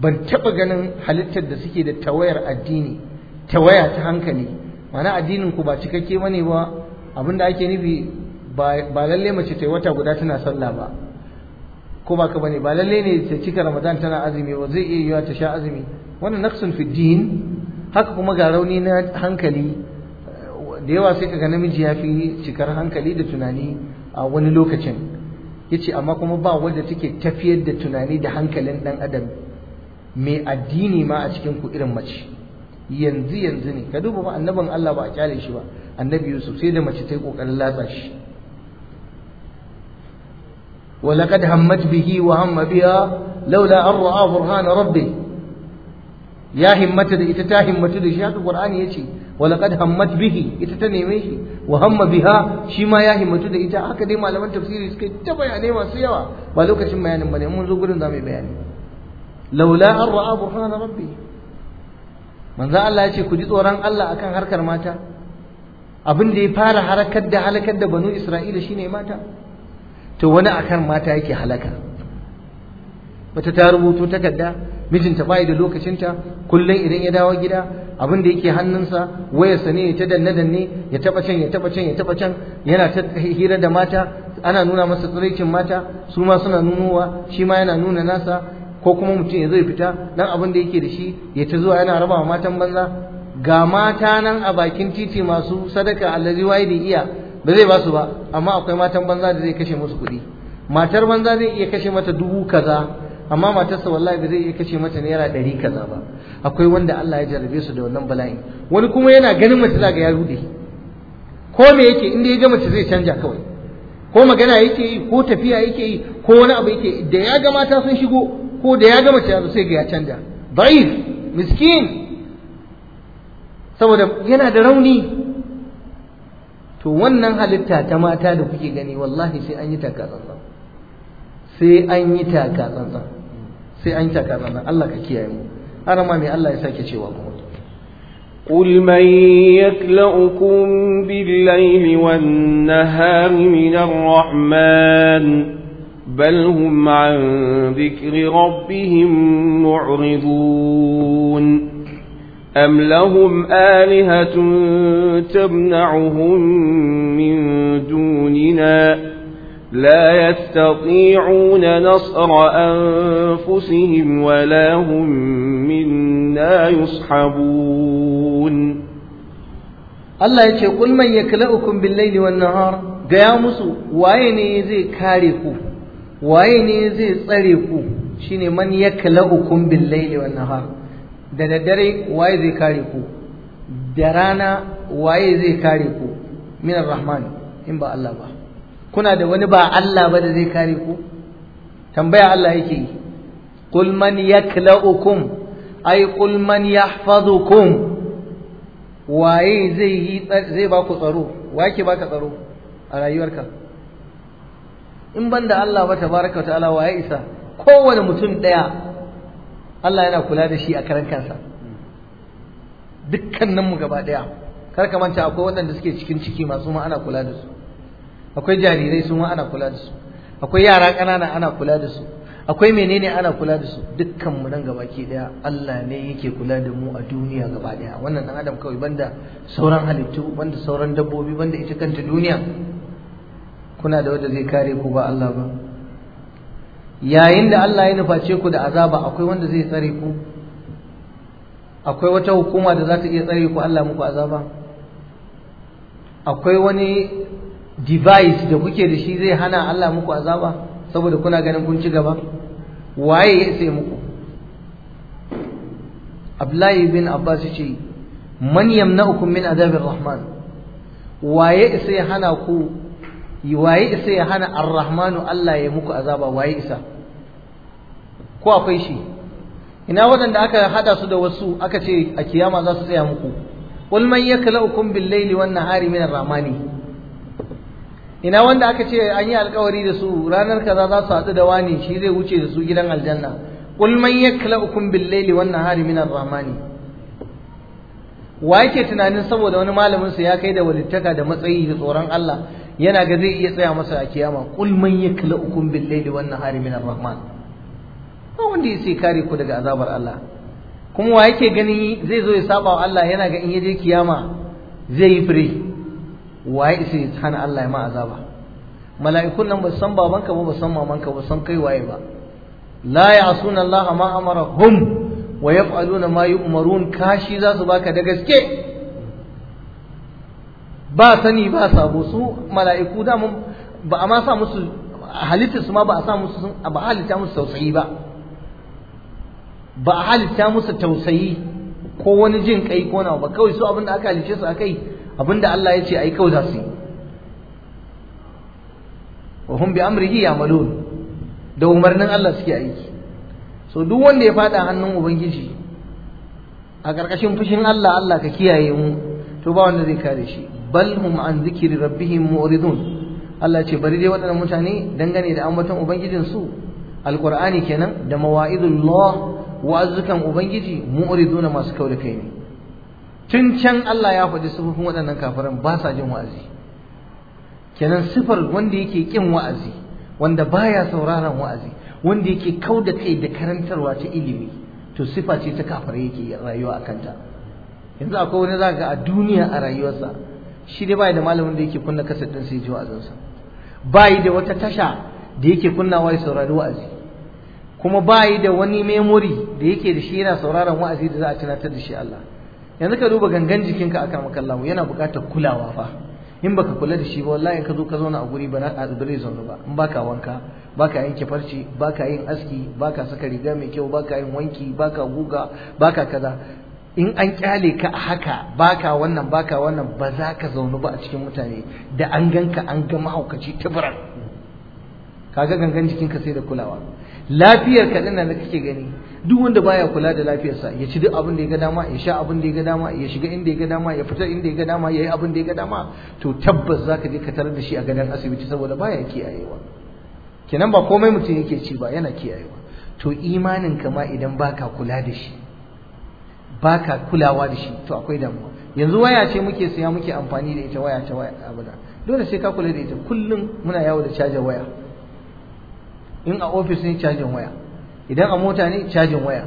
Ban taba ganin halittar da suke da tawayar addini tawaya ta hankali. Ma'ana addinin ku ba cikakke ba ne ba. Abinda ake nufi ba lalle mace ta wata guda tana sallah ba. Ko ba ka ba ne? Ba lalle ne ta cika ramadan tana azumi ba. Zai iya yiwa ta sha azumi. Wannan naqsun fi din. Haka kuma ga rauni na hankali. Da yawa sai kaga namiji ya fi cikar hankali da tunani a wani lokacin. Yace amma kuma ba wanda take tafiyar da tunani da hankalin dan adam. Mai addini ma a cikin ku irin mace. yanzu yanzu ne. Ka duba ba annabin Allah ba a ƙyale shi ba. Annabi Yusuf sai da mace ta yi ƙoƙarin latsa shi. Wa laqad hammat bihi wa hamma biha laula an ra'a burhana rabbi. Ya himmata da ita ta himmatu da shi. Haka qur'ani ya ce wa laqad hammat bihi. Ita ta neme shi. Wa hamma biha. Shi ma ya himmatu da ita. Haka dai malaman tafsiri suka ta bayanai masu yawa. Ba lokacin bayanin ba ne. Mun zo gurin za mu bayani. Laula an ra'a burhana rabbi. Manzo Allah ya ce ku ji tsoron Allah akan harkar mata. Abin da ya fara harakar da halakar da banu Isra'ila shine mata. To wani akan mata yake halaka. Wata ta rubuto takarda mijinta bai da lokacinta kullum idan ya dawo gida abin da yake hannunsa wayarsa ne ya ta danne danne ya taba can ya taba can ya taba can yana ta hira da mata ana nuna masa tsiraicin mata su ma suna nunowa shi ma yana nuna nasa ko kuma mutum ya zai fita dan abin da yake da shi ya ta zuwa yana raba matan banza ga mata nan a bakin titi masu sadaka allazi waidi iya ba zai ba su ba amma akwai matan banza da zai kashe musu kuɗi. Matar banza zai iya kashe mata dubu kaza amma matarsa wallahi ba zai iya kashe mata naira ɗari kaza ba. Akwai wanda Allah ya jarrabe su da wannan bala'in. Wani kuma yana ganin mace zaga ya rude. Ko me yake inda ya ga mace zai canja kawai. Ko magana yake yi ko tafiya yake yi ko wani abu yake da ya ga mata sun shigo ko da ya ga mace ya sai ga ya canja da'if miskin saboda yana da rauni to wannan halitta ta mata da kuke gani wallahi sai an yi taka tsantsan sai an yi taka tsantsan sai an yi taka tsantsan Allah ka kiyaye mu har ma me Allah ya sake cewa kuma قل من يكلؤكم بالليل والنهار من الرحمن بل هم عن ذكر ربهم معرضون أم لهم آلهة تمنعهم من دوننا لا يستطيعون نصر أنفسهم ولا هم منا يصحبون ya ce qul man yaklaukum bil laili wan nahar gaya musu waye ne zai tsare ku? Shine man yaklaukum bil laili wan nahar da daddare waye zai kare ku? Da rana waye zai kare ku? Min rahman in ba Allah ba. Kuna da wani ba Allah ba da zai kare ku? Tambaya Allah yake yi. Qul man yaklaukum ay qul man yahfazukum. Waye zai yi zai ba ku tsaro? Waye ke baka tsaro a rayuwarka? In banda Allah ba tabaraka ta'ala waye isa? Kowane mutum ɗaya Allah yana kula da shi a karan kansa. Dukkanin mu gaba ɗaya kar ka manta akwai waɗanda suke cikin ciki masu ma ana kula da su. Akwai jarirai su ma ana kula da su. Akwai yara ƙanana ana kula da su. Akwai menene ana kula da su. Dukkan mu nan gabaki ɗaya Allah ne yake kula da mu a duniya gaba ɗaya wannan dan adam kawai banda sauran halittu banda sauran dabbobi banda ita kanta duniya. Kuna da wanda zai kare ku ba Allah ba. Yayin da Allah ya nuface ku da azaba akwai wanda zai tsare ku. Akwai wata hukuma da za ta iya tsare ku Allah muku azaba. Akwai wani device da kuke da shi zai hana Allah muku azaba saboda kuna ganin kun ci gaba. Waye ya sai muku? Abdullahi bin Abbas ya ce man yamna'ukum min adabir rahman. Waye ya hana ku waye isa ya hana ar-rahmanu Allah ya muku azaba? Waye isa? Ko akwai shi? Ina waɗanda aka hada su da wasu aka ce a kiyama za su tsaya muku? Qul man yaklaukum bil layli wan nahari min ar-rahmani ina wanda aka ce an yi alkawari da su ranar kaza za su haɗu da wani shi zai wuce da su gidan aljanna. Qul man yaklaukum bil layli wan nahari min ar-rahmani wa yake tunanin saboda wani malamin sa ya kai da walittaka da matsayi da tsoron Allah? Yana ga zai iya tsaya masa a kiyama qul man yaklaukum bil layli wan nahari min ar-rahman ba wanda ya sai kare ku daga azabar Allah. Kuma wa yake gani zai zo ya saba wa Allah yana ga in ya je kiyama zai yi fure? Waye isa ya hana Allah ya ma azaba? Mala'ikun nan ba san babanka ba ba san mamanka ba san kai waye ba. La ya'suna ma amarahum wa yaf'aluna ma yu'marun kashi za su baka da gaske. Ba sani ba sabo su mala'iku da mun ba a ma sa musu halitta su ma ba a sa musu ba halitta musu tausayi ba. Ba a halitta musu tausayi ko wani jin kai ko nawa ba. Kawai su abin da aka halice su akai abin da Allah ya ce ai kawai za su yi. Wa hum bi amrihi ya'malun. Da umarnin Allah suke aiki. So duk wanda ya fada hannun ubangiji a ƙarƙashin fushin Allah Allah ka kiyaye mu. To ba wanda zai kare shi. Bal hum an zikri rabbihim mu'ridun. Allah ce bari dai waɗannan mutane dangane da ambaton ubangijin su. Alqur'ani kenan da mawa'idullah wa'azukan ubangiji mu'riduna masu kau da kai ne. Tun can Allah ya faɗi sifofin waɗannan kafiran ba sa jin wa'azi. Kenan sifar wanda yake kin wa'azi wanda baya sauraron wa'azi wanda yake kau da kai da karantarwa ta ilimi to sifa ce ta kafirai yake rayuwa a kanta. Yanzu akwai wani zaka a duniya a rayuwarsa shi dai bai da malamin da yake kunna ƙasar din sai ji wa'azinsa bai da wata tasha da yake kunnawa ya saurari wa'azi. Kuma bai da wani memory da yake da shi yana sauraron wa'azi da za a tunatar da shi Allah. Yanzu ka duba gangan jikinka akan makallahu yana buƙatar kulawa fa. In baka kula da shi ba wallahi ka zo ka zauna a guri ba na a bare zauna ba. In baka wanka baka yanke farce baka yin aski baka saka riga mai kyau baka yin wanki baka guga baka kaza. In an ƙyale ka a haka baka wannan baka wannan ba za ka zaunu ba a cikin mutane. Da an ganka an ga mahaukaci tabaran kaga gangan jikinka sai da kulawa. Lafiyar ka ɗin nan da kake gani duk wanda baya kula da lafiyarsa ya ci duk abin da ya ga dama ya sha abin da ya ga dama ya shiga inda ya ga dama ya fita inda ya ga dama ya yi abin da ya ga dama to tabbas zaka je ka tarar da shi a gadon asibiti saboda baya kiyayewa. Kenan ba komai mutum yake ci ba yana kiyayewa. To imanin ka ma idan baka kula da shi baka kulawa da shi to akwai damuwa. Yanzu waya ce muke siya muke amfani da ita waya ta waya abuna dole sai ka kula da ita. Kullum muna yawo da cajar waya. In a ofis ne cajin waya. Idan a mota ne cajin waya.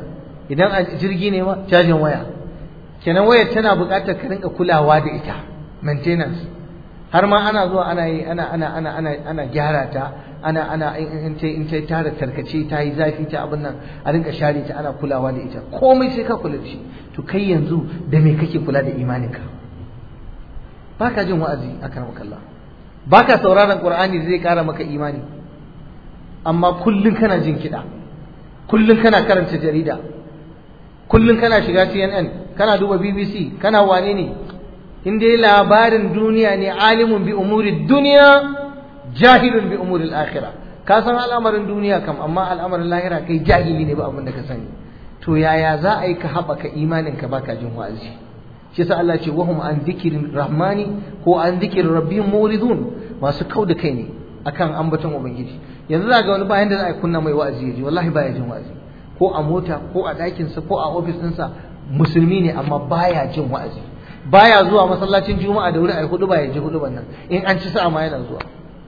Idan a jirgi ne ma cajin waya. Kenan wayar tana buƙatar ka rinka kulawa da ita. Maintenance. Har ma ana zuwa ana yi ana ana ana ana ana gyara ta ana ana in ta in ta tara tarkace ta yi zafi ta abin nan a rinka share ta ana kulawa da ita. Komai sai ka kula da shi. To kai yanzu da me kake kula da imaninka? Baka jin wa'azi akramaka Allah baka sauraron Qur'ani zai kara maka imani. Amma kullun kana jin kiɗa. Kullun kana karanta jarida. Kullun kana shiga CNN kana duba BBC kana wane ne? In dai labarin duniya ne alimun bi umuri duniya jahilun bi umuri al-akhirah. Ka san al'amarin duniya kam amma al'amarin lahira kai jahili ne ba abin da ka sani. To yaya za a yi ka haɓaka imanin ka baka jin wa'azi? Shi yasa Allah ce wahum an dhikrin rahmani ko an dhikrin rabbihim muridun. Masu kau da kai ne akan ambaton ubangiji. Yanzu za ga wani bayan da za a kunna mai wa'azi ya ji wallahi baya jin wa'azi. Ko a mota ko a ɗakinsa ko a ofis ɗinsa musulmi ne amma baya jin wa'azi. Baya zuwa masallacin juma'a da wuri a huɗu ba ya ji huɗu nan. In an ci sa'a ma yana zuwa.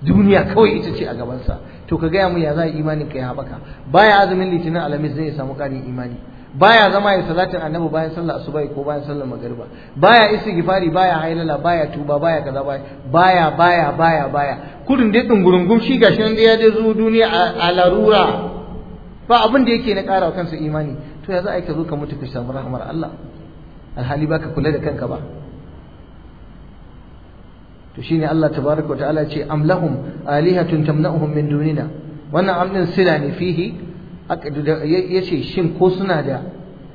Duniya kawai ita ce a gabansa. To ka gaya mu ya za imanin ka ya haɓaka. Baya azumin litinin alamis zai samu ƙarin imani. Baya zama ya salatin annabi bayan sallar asuba ko bayan sallar magariba. Baya istighfari baya hailala baya tuba baya kaza baya baya baya baya baya. Kudin dai dungurungum shi gashi nan da ya je zo duniya a larura. Ba abin da yake na ƙara kansa imani. To ya za a yi ka zo ka mutu ka samu rahmar Allah? Alhali baka kula da kanka ba. To shine Allah tabaraka ta'ala ce am lahum alihatun tamna'uhum min dunina. Wannan am din sila ne fihi. Yace shin ko suna da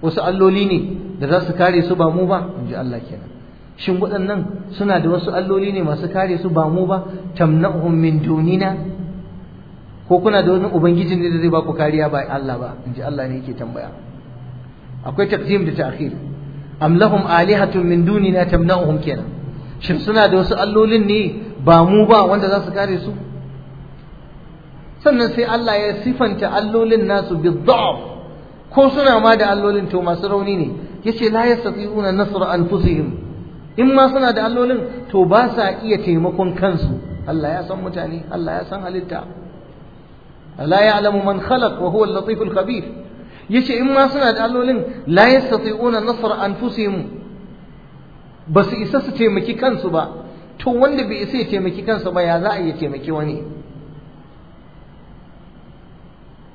wasu alloli ne da za su kare su ba mu ba? Inji Allah kenan. Shin waɗannan suna da wasu alloli ne masu kare su ba mu ba? Tamna'uhum min dunina? Ko kuna da wani ubangijin ne da zai ba ku kariya ba Allah ba? Inji Allah ne yake tambaya. Akwai taqdim da ta'khir. Am lahum alihatun min dunina tamna'uhum kenan. Shin suna da wasu allolin ne ba mu ba wanda za su kare su? Sannan sai Allah ya sifanta allolin nasu bid'af ko suna ma da allolin to masu rauni ne. Yace la yastati'una nasr anfusihim. In ma suna da allolin to ba sa iya taimakon kansu. Allah ya san mutane Allah ya san halitta. La ya'lamu man khalaq wa huwa al-latif al-khabir ya ce in ma suna da allolin la yastati'una nasr anfusihim. Ba su isa su taimaki kansu ba. To wanda bai isa ya taimaki kansa ba ya za a iya taimaki wani?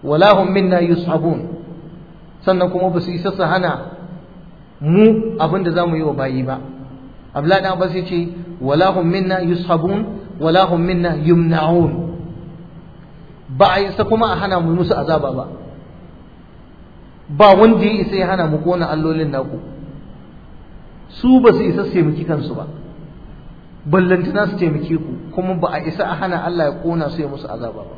Wala hum minna yushabun sannan kuma ba su isa su hana mu abin da za mu yi wa bayi ba. Abdullahi dan Abbas ya ce wala hum minna yushabun wala hum minna yumna'un. Ba a isa kuma a hana mu musu azaba ba. Ba wanda ya isa ya hana mu kona allolin naku. Su ba su isa su taimaki kansu ba. Ballantana su taimake ku kuma ba a isa a hana Allah ya kona su ya musu azaba ba.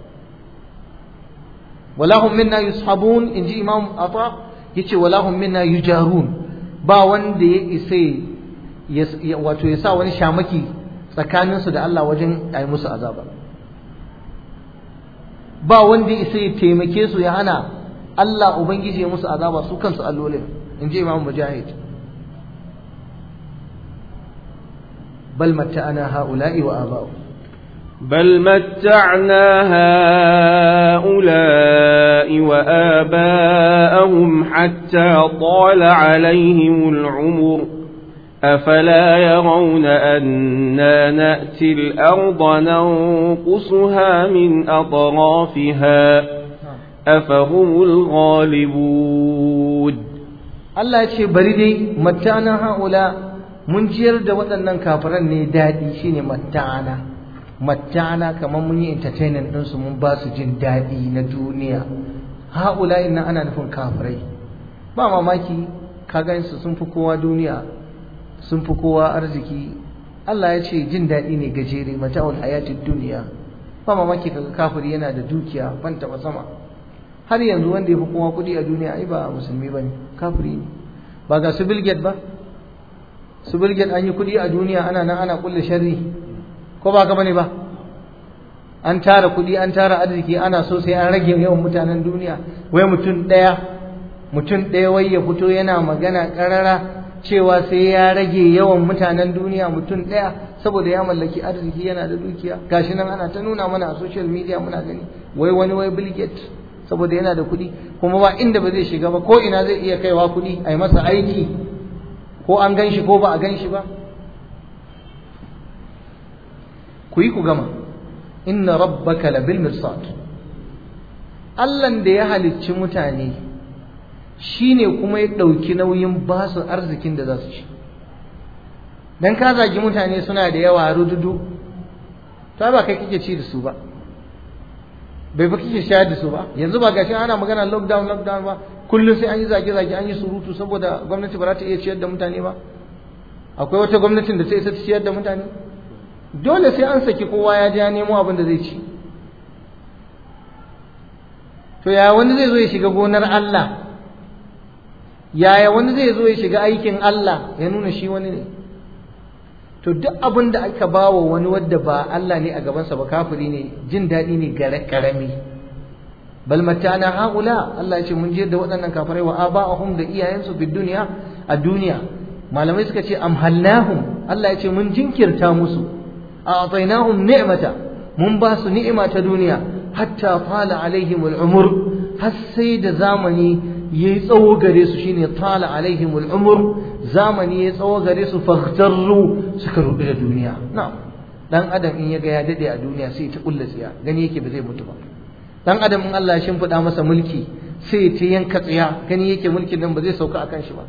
Wala hum minna yushabun inji imam ata ya ce wala hum minna yujarun. Ba wanda ya isa wato ya sa wani shamaki tsakanin su da Allah wajen ayi musu azaba. Ba wanda ya isa ya taimake su ya hana Allah ubangiji ya musu azaba su kansu allolin inji imam mujahid. بل متعنا هؤلاء وآباؤهم بل متعنا هؤلاء وآباءهم حتى طال عليهم العمر أفلا يرون أنا نأتي الأرض ننقصها من أطرافها أفهم الغالبون الله يشي بريدي متعنا هؤلاء mun ciyar da waɗannan kafiran ne daɗi shine matta'ana matta'ana kamar mun yi entertainment ɗinsu mun ba su jin daɗi na duniya haula inna ana nufin kafirai ba mamaki ka su sun fi kowa duniya sun fi kowa arziki Allah ya ce jin daɗi ne gajere mata'ul hayatid duniya ba mamaki kaga kafiri yana da dukiya ban taɓa sama har yanzu wanda ya fi kowa kuɗi a duniya ai ba musulmi ba ne kafiri ne. Ba ga su Bill Gates ba. Su bilgin an yi kuɗi a duniya ana nan ana kulle sharri. Ko ba ka ba ne ba? An tara kuɗi an tara arziki ana so sai an rage yawan mutanen duniya. Wai mutum ɗaya mutum ɗaya wai ya fito yana magana ƙarara cewa sai ya rage yawan mutanen duniya mutum ɗaya saboda ya mallaki arziki yana da dukiya. Gashi nan ana ta nuna mana a social media muna gani. Wai wani wai Bill Gates. Saboda yana da kuɗi kuma ba inda ba zai shiga ba ko ina zai iya kaiwa kuɗi a yi masa aiki ko an gan shi ko ba a gan shi ba. Ku yi ku gama. Inna rabbaka labil mirsad. Allahn da ya halicci mutane shine kuma ya ɗauki nauyin ba su arzikin da za su ci. Dan ka zagi mutane suna da yawa rududu ta ba kai kike ci da su ba. Bai fa kike shayar da su ba? Yanzu ba gashi ana magana lockdown lockdown ba. Kullum sai an yi zage zage an yi surutu saboda gwamnati ba za ta iya ciyar da mutane ba. Akwai wata gwamnatin da isa ta ciyar da mutane? Dole sai an saki kowa ya ja nemo abin da zai ci. To ya wani zai zo ya shiga gonar Allah? Yaya wani zai zo ya shiga aikin Allah? Ya nuna shi wani ne. To duk abin da aka bawa wani wadda ba Allah ne a gabansa ba kafiri ne jin daɗi ne gare ƙarami bal matana haula Allah ya ce mun je da waɗannan kafirai wa aba'ahum da iyayensu fi duniya a duniya. Malamai suka ce amhallahum Allah ya ce mun jinkirta musu. A atainahum ni'mata mun ba su ni'ima ta duniya. Hatta tala alaihim al'umur har sai da zamani yayi tsawo gare su shine tala alaihim al'umur. Zamani yayi tsawo gare su faghtarru suka rubu da duniya. Na'am. Dan adam in yaga ya daɗe a duniya sai ta kulla tsiya gani yake ba zai mutu ba. Dan adam in Allah ya shimfida masa mulki sai ta yanka tsiya gani yake mulkin nan ba zai sauka akan shi ba.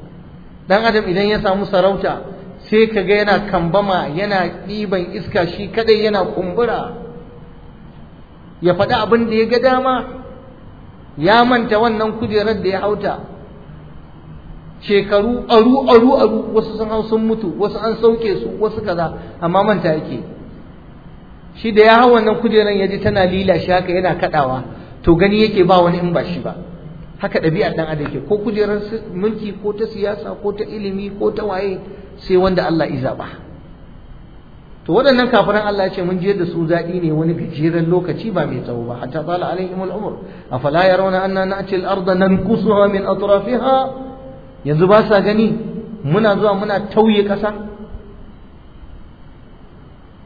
Dan adam idan ya samu sarauta sai kaga yana kambama yana ɗiban iska shi kadai yana kumbura. Ya faɗi abin da ya ga dama ya manta wannan kujerar da ya hauta shekaru aru aru aru wasu sun hau sun mutu wasu an sauke su wasu kaza amma manta yake. Shi da ya hau wannan kujerar ya ji tana lila shi haka yana kaɗawa to gani yake ba wani in ba shi ba. Haka ɗabi'ar ɗan adam ke ko kujerar mulki ko ta siyasa ko ta ilimi ko ta waye sai wanda Allah ya zaɓa. To waɗannan kafiran Allah ce mun je da su zaɗi ne wani gajeren lokaci ba mai tsawo ba. Hatta tsala alaihim al-umr afala yarawna anna na'ti al-ardha min atrafiha? Yanzu ba sa gani? Muna zuwa muna tauye ƙasa?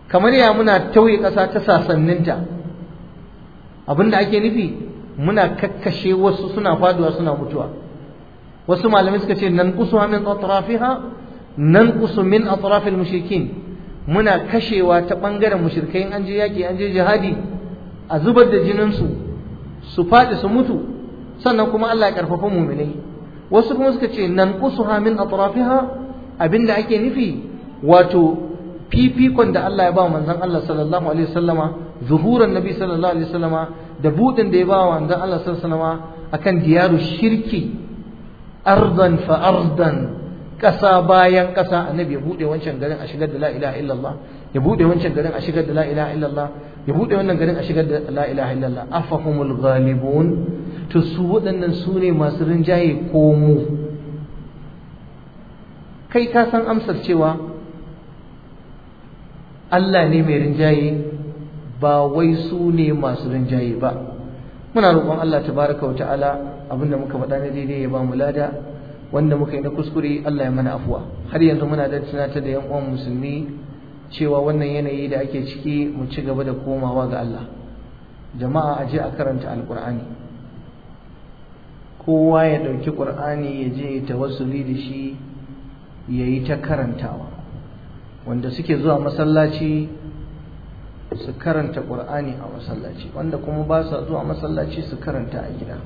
Kamar ya muna tauye ƙasa ta sasanninta? Abinda ake nufi muna kakkashe wasu suna faɗuwa suna mutuwa. Wasu malamai suka ce nanqusuha min atrafiha nanqusu min atrafil mushrikin. Muna kashewa ta ɓangaren mushrikai an je yaƙi an je jihadi a zubar da jininsu su faɗi su mutu sannan kuma Allah ya ƙarfafa muminai. Wasu kuma suka ce nan kusuha min atrafiha. Abinda ake nufi wato fifikon da Allah ya ba manzon Allah sallallahu alaihi wasallama zuhuran nabi sallallahu alaihi wasallama da budin da ya ba manzon Allah sallallahu alaihi wasallama akan diyaru shirki ardan fa ardan ƙasa bayan ƙasa. Annabi ya buɗe wancan garin a shigar da la ilaha illallah ya buɗe wancan garin a shigar da la ilaha illallah ya buɗe wannan garin a shigar da la ilaha illallah. Afahumul ghalibun? To su waɗannan su ne masu rinjaye ko mu. Kai ka san amsar cewa Allah ne mai rinjaye ba wai su ne masu rinjaye ba. Muna roƙon Allah tabaraka wa ta'ala abin da muka faɗa na daidai ya ba mu lada wanda muka yi na kuskure Allah ya mana afuwa. Har yanzu muna da tunatar da yan uwan musulmi cewa wannan yanayi da ake ciki mu ci gaba da komawa ga Allah. Jama'a a je a karanta alqur'ani. Kowa ya ɗauki qur'ani ya je ya tawassuli da shi ya yi ta karantawa. Wanda suke zuwa masallaci su karanta qur'ani a masallaci wanda kuma ba sa zuwa masallaci su karanta a gida.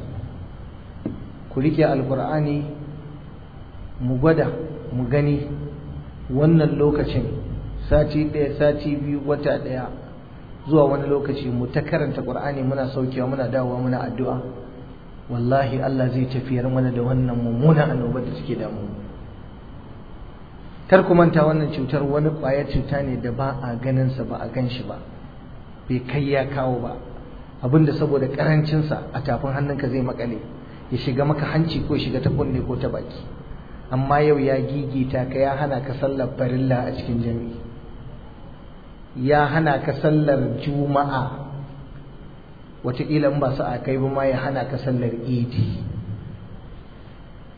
Ku riƙe alqur'ani mu gwada mu gani wannan lokacin sati ɗaya sati biyu wata ɗaya zuwa wani lokaci mu ta karanta ƙur'ani muna saukewa muna dawowa muna addu'a. Wallahi Allah zai tafiyar mana da wannan mummunan annobar da suke damu. Kar ku manta wannan cutar wani ƙwayar cuta ne da ba a ganin sa ba a gan shi ba. Bai kai ya kawo ba. Abinda saboda karancinsa a tafin hannunka zai makale ya shiga maka hanci ko shiga ta kunne ko ta baki. Amma yau ya gigita ka ya hana ka sallar farilla a cikin jami'i. Ya hana ka sallar juma'a wataƙila in ba su a kai ba ma ya hana ka sallar idi.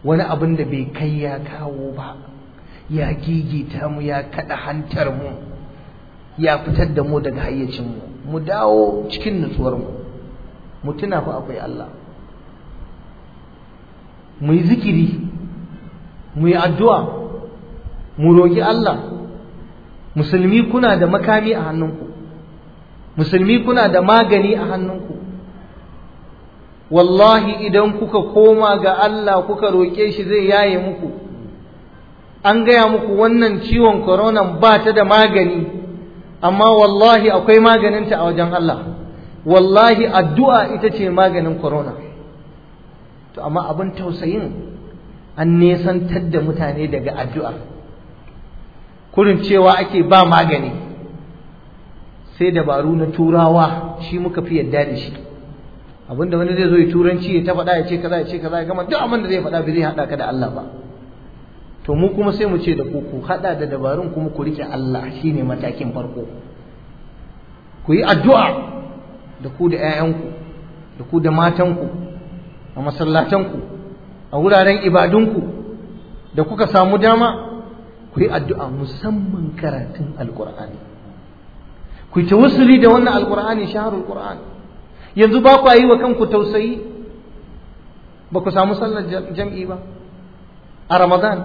Wani abin da bai kai ya kawo ba ya gigita mu ya kaɗa hantar mu ya fitar da mu daga hayyacinmu mu. Dawo cikin nutsuwarmu mu. Tuna fa akwai Allah. Mu yi zikiri mu yi addu'a mu roƙi Allah. Musulmi kuna da makami a hannunku. Musulmi kuna da magani a hannunku. Wallahi idan kuka koma ga Allah kuka roƙe shi zai yaye muku. An gaya muku wannan ciwon corona ba ta da magani amma wallahi akwai maganinta a wajen Allah. Wallahi addu'a ita ce maganin corona. To amma abin tausayin an nesantar da mutane daga addu'a. Kurin cewa ake ba magani. Sai dabaru na turawa shi muka fi yadda da shi. Abinda wani zai zo yi turanci ya ta faɗa ya ce kaza ya ce kaza ya gama duk abin da zai faɗa bai zai haɗa ka da Allah ba. To mu kuma sai mu ce da ku ku haɗa da dabarun kuma ku riƙe Allah shine matakin farko. Ku yi addu'a da ku da 'ya'yanku da ku da matanku a masallatanku a wuraren ibadunku da kuka samu dama ku yi addu'a musamman karatun alƙur'ani ku yi tawassuli da wannan alƙur'ani shaharul qur'an. Yanzu ba ku yi wa kanku tausayi? Ba ku samu sallar jam'i ba? A ramadan?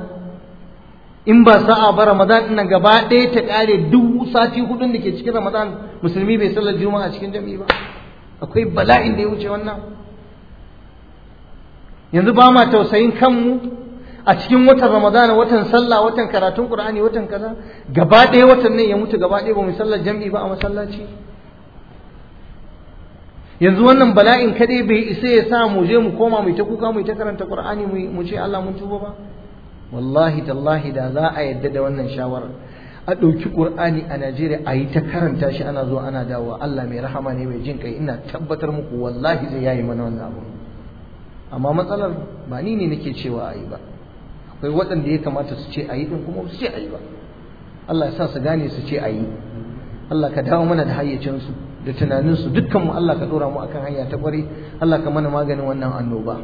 In ba sa'a ba ramadan ina gaba ɗaya ta ƙare duk sati hudun da ke cikin ramadan musulmi bai sallar juma'a cikin jam'i ba. Akwai bala'in da ya wuce wannan. Yanzu ba ma tausayin kanmu a cikin watan ramadana watan sallah watan karatun qur'ani watan kaza gaba ɗaya watan nan ya mutu gaba ɗaya ba mu sallar jam'i ba a masallaci. Yanzu wannan bala'in kadai bai isa ya sa mu je mu koma mu ta kuka mu ta karanta qur'ani mu ce Allah mun tuba ba. Wallahi tallahi da za a yadda da wannan shawarar. A ɗauki ƙur'ani a Najeriya a yi ta karanta shi ana zuwa ana dawowa. Allah mai rahama ne mai jin kai ina tabbatar muku wallahi zai yayi mana wannan abu amma matsalar ba ni ne nake cewa a yi ba. Akwai waɗanda ya kamata su ce a yi ɗin kuma su ce a yi ba. Allah ya sa su gane su ce a yi. Allah ka dawo mana da hayyacinsu da tunaninsu. Dukkanmu Allah ka ɗora mu akan hanya ta ƙwari Allah ka mana maganin wannan annoba.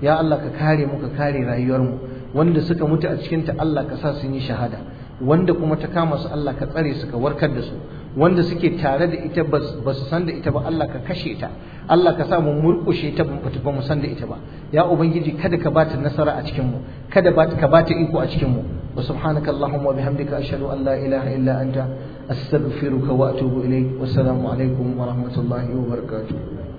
Ya Allah ka kare mu ka kare rayuwarmu. Wanda suka mutu a cikinta Allah ka sa sun yi shahada. Wanda kuma ta kama su Allah ka tsare su ka warkar da su. Wanda suke tare da ita ba su san da ita ba Allah ka kashe ta. Allah ka sa mu murƙushe ta ba mu san da ita ba. Ya ubangiji kada ka bata nasara a cikin mu. Kada ka bata iko a cikin mu. Wa subhanaka allahumma wa bihamdika ashhadu an la ilaha illa anta astaghfiruka wa atubu ilayk. Wassalamu alaikum wa rahmatullahi wa barakatuh.